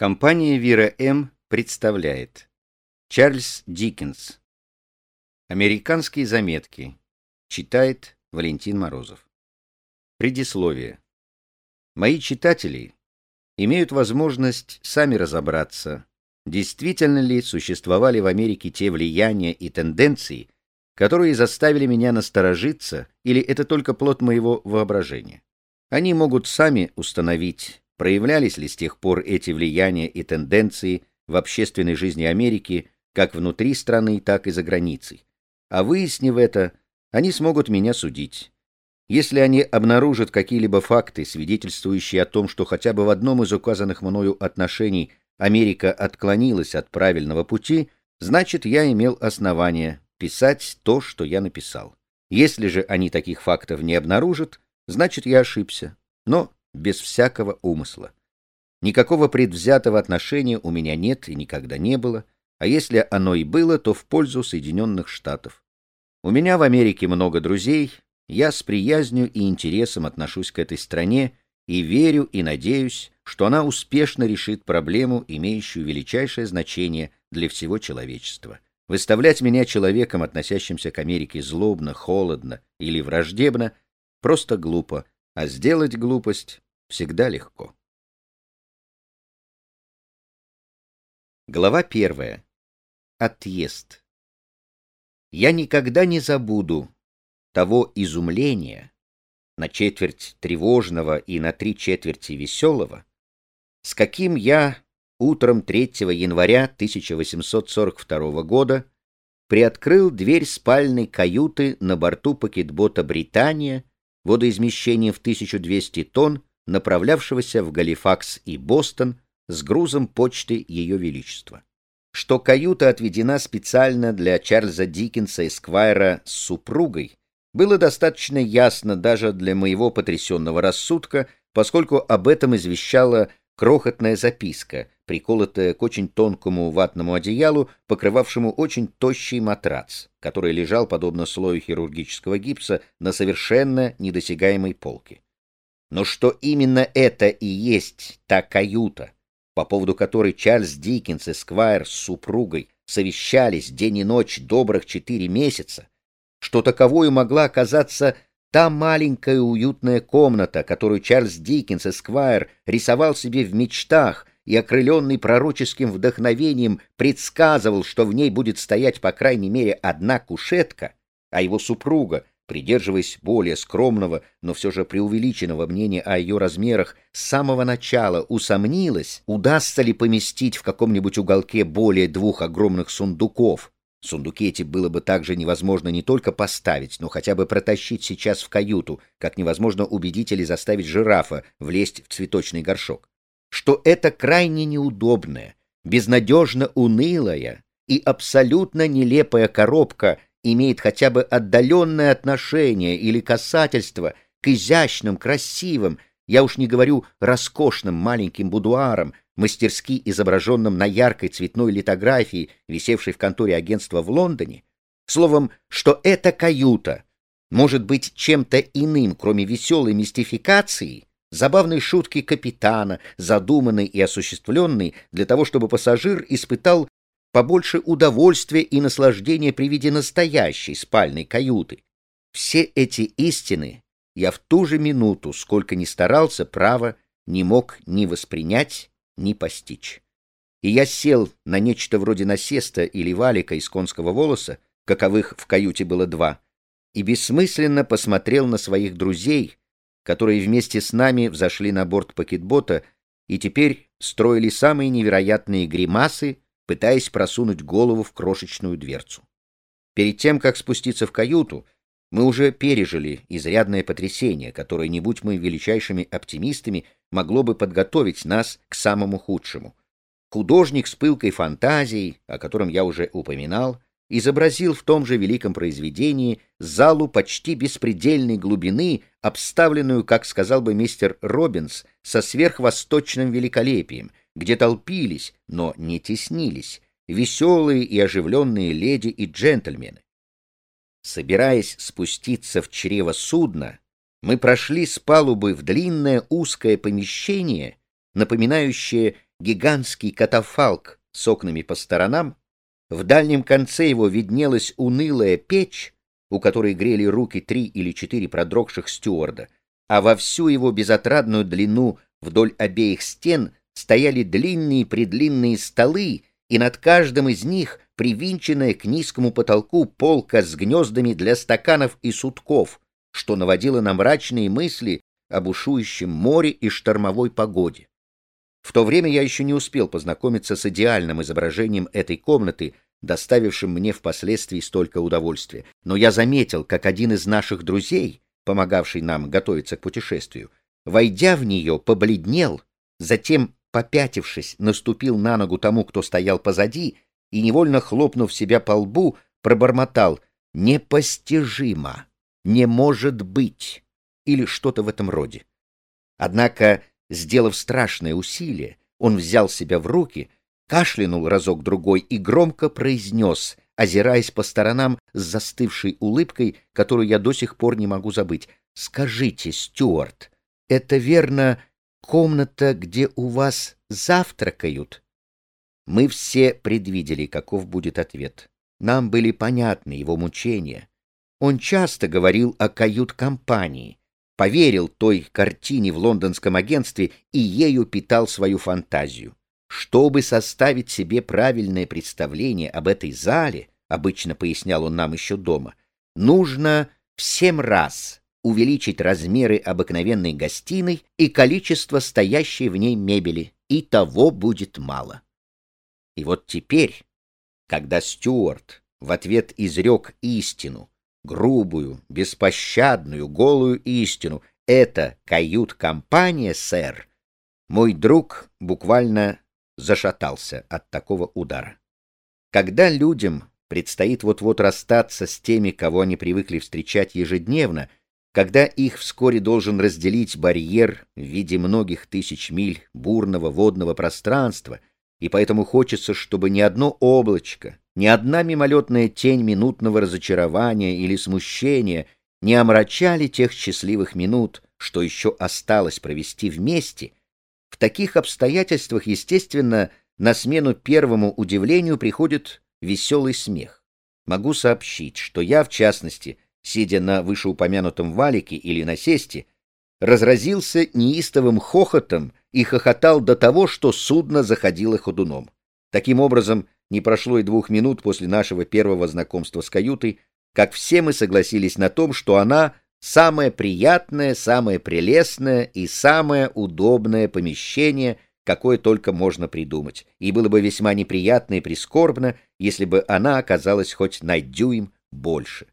Компания Вира М. представляет Чарльз Диккенс Американские заметки Читает Валентин Морозов Предисловие Мои читатели имеют возможность сами разобраться, действительно ли существовали в Америке те влияния и тенденции, которые заставили меня насторожиться, или это только плод моего воображения. Они могут сами установить, проявлялись ли с тех пор эти влияния и тенденции в общественной жизни Америки как внутри страны, так и за границей. А выяснив это, они смогут меня судить. Если они обнаружат какие-либо факты, свидетельствующие о том, что хотя бы в одном из указанных мною отношений Америка отклонилась от правильного пути, значит, я имел основание писать то, что я написал. Если же они таких фактов не обнаружат, значит, я ошибся. Но без всякого умысла. Никакого предвзятого отношения у меня нет и никогда не было, а если оно и было, то в пользу Соединенных Штатов. У меня в Америке много друзей, я с приязнью и интересом отношусь к этой стране и верю и надеюсь, что она успешно решит проблему, имеющую величайшее значение для всего человечества. Выставлять меня человеком, относящимся к Америке злобно, холодно или враждебно, просто глупо, а сделать глупость всегда легко. Глава первая. Отъезд. Я никогда не забуду того изумления, на четверть тревожного и на три четверти веселого, с каким я утром 3 января 1842 года приоткрыл дверь спальной каюты на борту пакетбота «Британия» водоизмещением в 1200 тонн, направлявшегося в Галифакс и Бостон с грузом почты Ее Величества. Что каюта отведена специально для Чарльза Диккенса Эсквайра с супругой, было достаточно ясно даже для моего потрясенного рассудка, поскольку об этом извещала крохотная записка, приколотая к очень тонкому ватному одеялу, покрывавшему очень тощий матрац, который лежал, подобно слою хирургического гипса, на совершенно недосягаемой полке. Но что именно это и есть та каюта, по поводу которой Чарльз Диккенс и Сквайр с супругой совещались день и ночь добрых четыре месяца, что таковой могла оказаться Та маленькая уютная комната, которую Чарльз Диккенс Эсквайр рисовал себе в мечтах и, окрыленный пророческим вдохновением, предсказывал, что в ней будет стоять по крайней мере одна кушетка, а его супруга, придерживаясь более скромного, но все же преувеличенного мнения о ее размерах, с самого начала усомнилась, удастся ли поместить в каком-нибудь уголке более двух огромных сундуков, Сундуки эти было бы также невозможно не только поставить, но хотя бы протащить сейчас в каюту, как невозможно убедить или заставить жирафа влезть в цветочный горшок. Что это крайне неудобная, безнадежно унылая и абсолютно нелепая коробка имеет хотя бы отдаленное отношение или касательство к изящным, красивым, я уж не говорю роскошным маленьким будуарам, мастерски изображенным на яркой цветной литографии, висевшей в конторе агентства в Лондоне, словом, что эта каюта может быть чем-то иным, кроме веселой мистификации, забавной шутки капитана, задуманной и осуществленной для того, чтобы пассажир испытал побольше удовольствия и наслаждения при виде настоящей спальной каюты. Все эти истины я в ту же минуту, сколько ни старался, право, не мог ни воспринять, ни постичь. И я сел на нечто вроде насеста или валика из конского волоса, каковых в каюте было два, и бессмысленно посмотрел на своих друзей, которые вместе с нами взошли на борт пакетбота и теперь строили самые невероятные гримасы, пытаясь просунуть голову в крошечную дверцу. Перед тем, как спуститься в каюту, мы уже пережили изрядное потрясение, которое, не будь мы величайшими оптимистами, могло бы подготовить нас к самому худшему. Художник с пылкой фантазией, о котором я уже упоминал, изобразил в том же великом произведении залу почти беспредельной глубины, обставленную, как сказал бы мистер Робинс, со сверхвосточным великолепием, где толпились, но не теснились, веселые и оживленные леди и джентльмены. Собираясь спуститься в чрево судна, мы прошли с палубы в длинное узкое помещение, напоминающее гигантский катафалк с окнами по сторонам, в дальнем конце его виднелась унылая печь, у которой грели руки три или четыре продрогших стюарда, а во всю его безотрадную длину вдоль обеих стен стояли длинные-предлинные столы, и над каждым из них привинченная к низкому потолку полка с гнездами для стаканов и сутков, что наводило на мрачные мысли об ушующем море и штормовой погоде. В то время я еще не успел познакомиться с идеальным изображением этой комнаты, доставившим мне впоследствии столько удовольствия. Но я заметил, как один из наших друзей, помогавший нам готовиться к путешествию, войдя в нее, побледнел, затем, попятившись, наступил на ногу тому, кто стоял позади, и, невольно хлопнув себя по лбу, пробормотал «Непостижимо! Не может быть!» или что-то в этом роде. Однако Сделав страшное усилие, он взял себя в руки, кашлянул разок-другой и громко произнес, озираясь по сторонам с застывшей улыбкой, которую я до сих пор не могу забыть. «Скажите, Стюарт, это верно комната, где у вас завтракают?» Мы все предвидели, каков будет ответ. Нам были понятны его мучения. Он часто говорил о кают-компании, поверил той картине в лондонском агентстве и ею питал свою фантазию. Чтобы составить себе правильное представление об этой зале, обычно пояснял он нам еще дома, нужно в семь раз увеличить размеры обыкновенной гостиной и количество стоящей в ней мебели, и того будет мало. И вот теперь, когда Стюарт в ответ изрек истину, грубую, беспощадную, голую истину. Это кают-компания, сэр. Мой друг буквально зашатался от такого удара. Когда людям предстоит вот-вот расстаться с теми, кого они привыкли встречать ежедневно, когда их вскоре должен разделить барьер в виде многих тысяч миль бурного водного пространства, и поэтому хочется, чтобы ни одно облачко, ни одна мимолетная тень минутного разочарования или смущения не омрачали тех счастливых минут, что еще осталось провести вместе, в таких обстоятельствах, естественно, на смену первому удивлению приходит веселый смех. Могу сообщить, что я, в частности, сидя на вышеупомянутом валике или на сесте, разразился неистовым хохотом и хохотал до того, что судно заходило ходуном. Таким образом, не прошло и двух минут после нашего первого знакомства с каютой, как все мы согласились на том, что она самое приятное, самое прелестное и самое удобное помещение, какое только можно придумать, и было бы весьма неприятно и прискорбно, если бы она оказалась хоть на дюйм больше.